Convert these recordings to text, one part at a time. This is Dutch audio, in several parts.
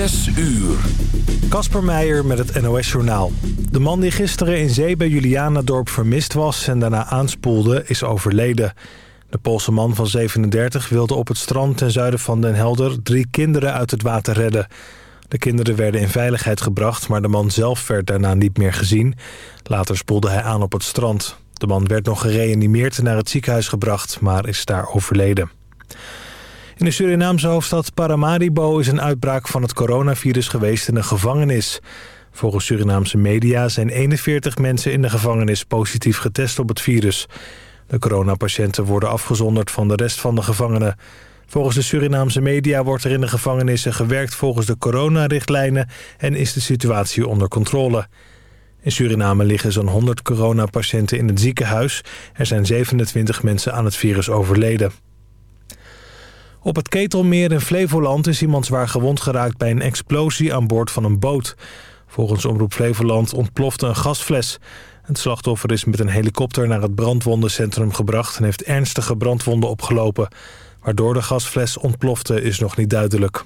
Zes uur. Kasper Meijer met het NOS-journaal. De man die gisteren in zee bij Julianadorp vermist was en daarna aanspoelde, is overleden. De Poolse man van 37 wilde op het strand ten zuiden van Den Helder drie kinderen uit het water redden. De kinderen werden in veiligheid gebracht, maar de man zelf werd daarna niet meer gezien. Later spoelde hij aan op het strand. De man werd nog gereanimeerd naar het ziekenhuis gebracht, maar is daar overleden. In de Surinaamse hoofdstad Paramaribo is een uitbraak van het coronavirus geweest in een gevangenis. Volgens Surinaamse media zijn 41 mensen in de gevangenis positief getest op het virus. De coronapatiënten worden afgezonderd van de rest van de gevangenen. Volgens de Surinaamse media wordt er in de gevangenissen gewerkt volgens de coronarichtlijnen en is de situatie onder controle. In Suriname liggen zo'n 100 coronapatiënten in het ziekenhuis. Er zijn 27 mensen aan het virus overleden. Op het Ketelmeer in Flevoland is iemand zwaar gewond geraakt bij een explosie aan boord van een boot. Volgens Omroep Flevoland ontplofte een gasfles. Het slachtoffer is met een helikopter naar het brandwondencentrum gebracht... en heeft ernstige brandwonden opgelopen. Waardoor de gasfles ontplofte is nog niet duidelijk.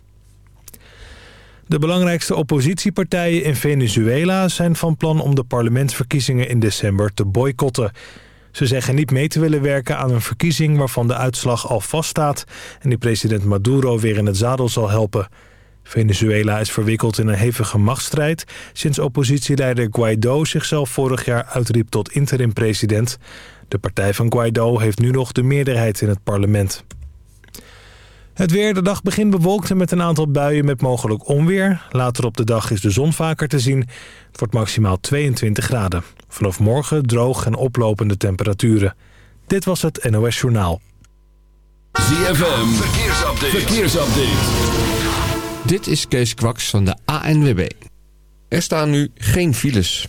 De belangrijkste oppositiepartijen in Venezuela zijn van plan om de parlementsverkiezingen in december te boycotten. Ze zeggen niet mee te willen werken aan een verkiezing waarvan de uitslag al vaststaat... en die president Maduro weer in het zadel zal helpen. Venezuela is verwikkeld in een hevige machtsstrijd... sinds oppositieleider Guaido zichzelf vorig jaar uitriep tot interim-president. De partij van Guaido heeft nu nog de meerderheid in het parlement. Het weer, de dag begint bewolkt en met een aantal buien met mogelijk onweer. Later op de dag is de zon vaker te zien. Het wordt maximaal 22 graden. Vanaf morgen droog en oplopende temperaturen. Dit was het NOS Journaal. ZFM, verkeersupdate. verkeersupdate. Dit is Kees Kwaks van de ANWB. Er staan nu geen files.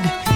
dead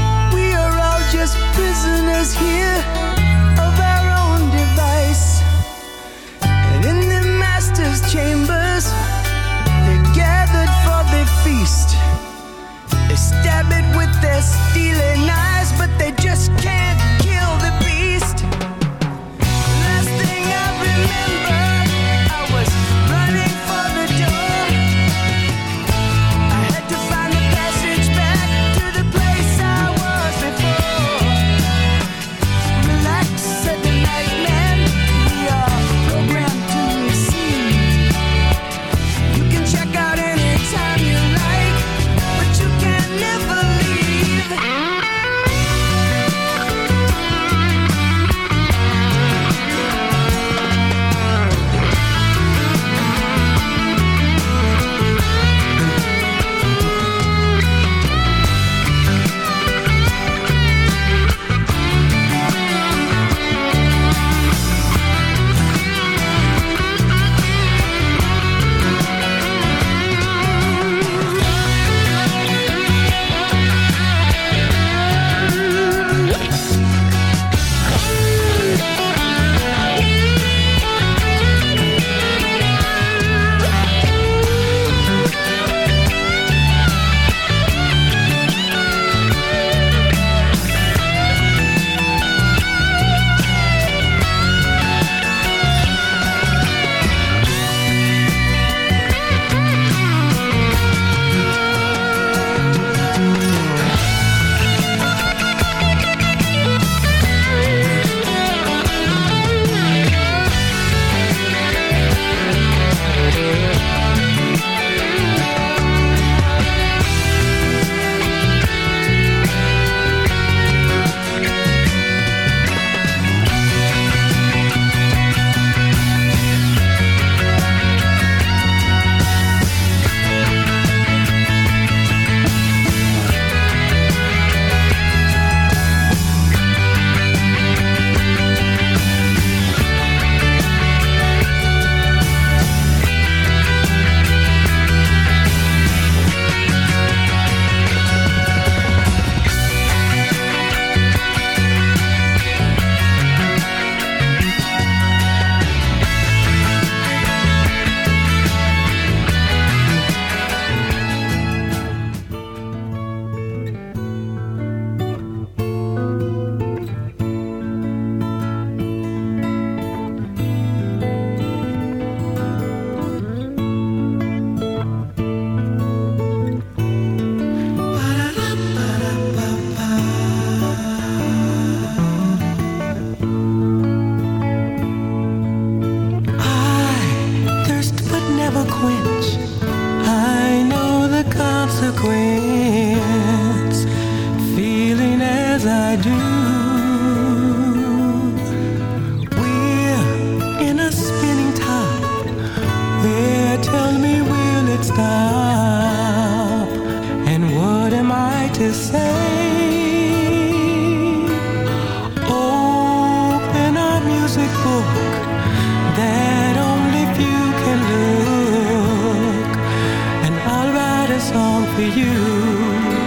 this all for you.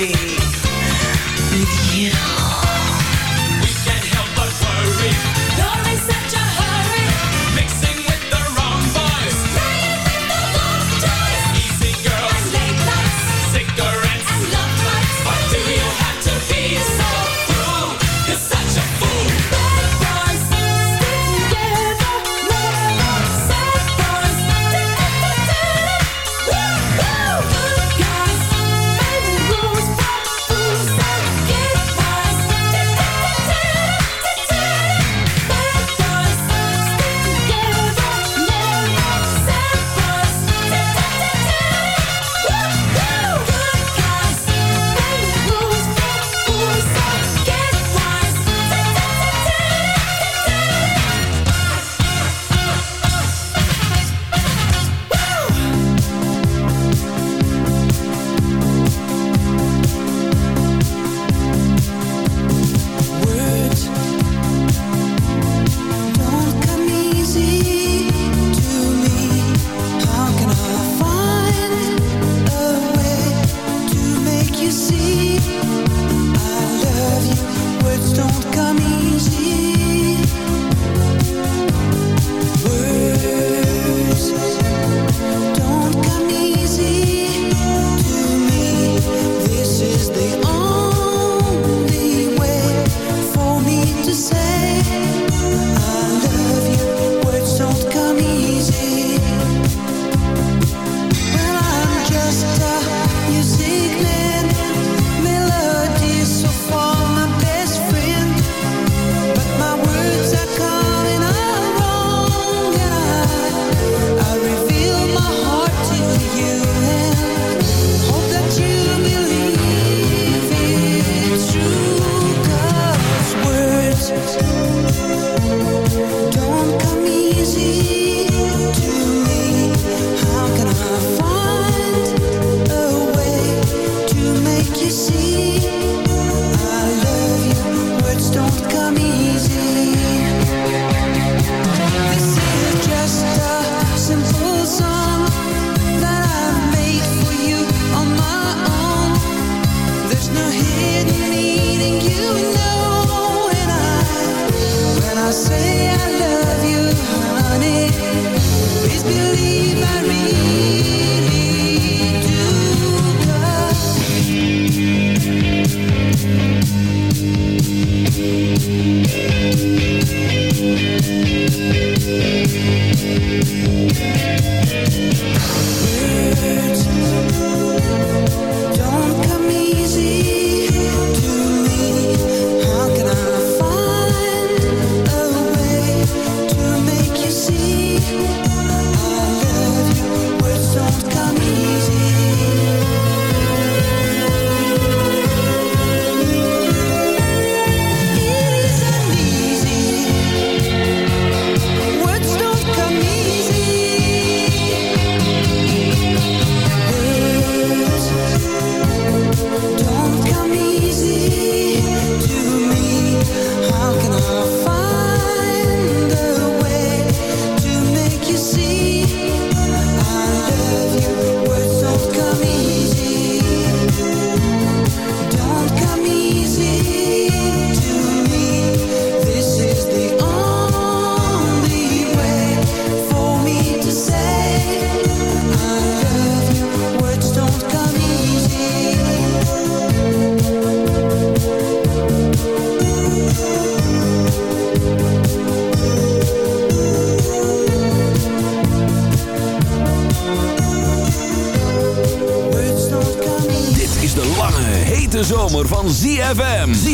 TV.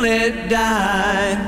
Let die.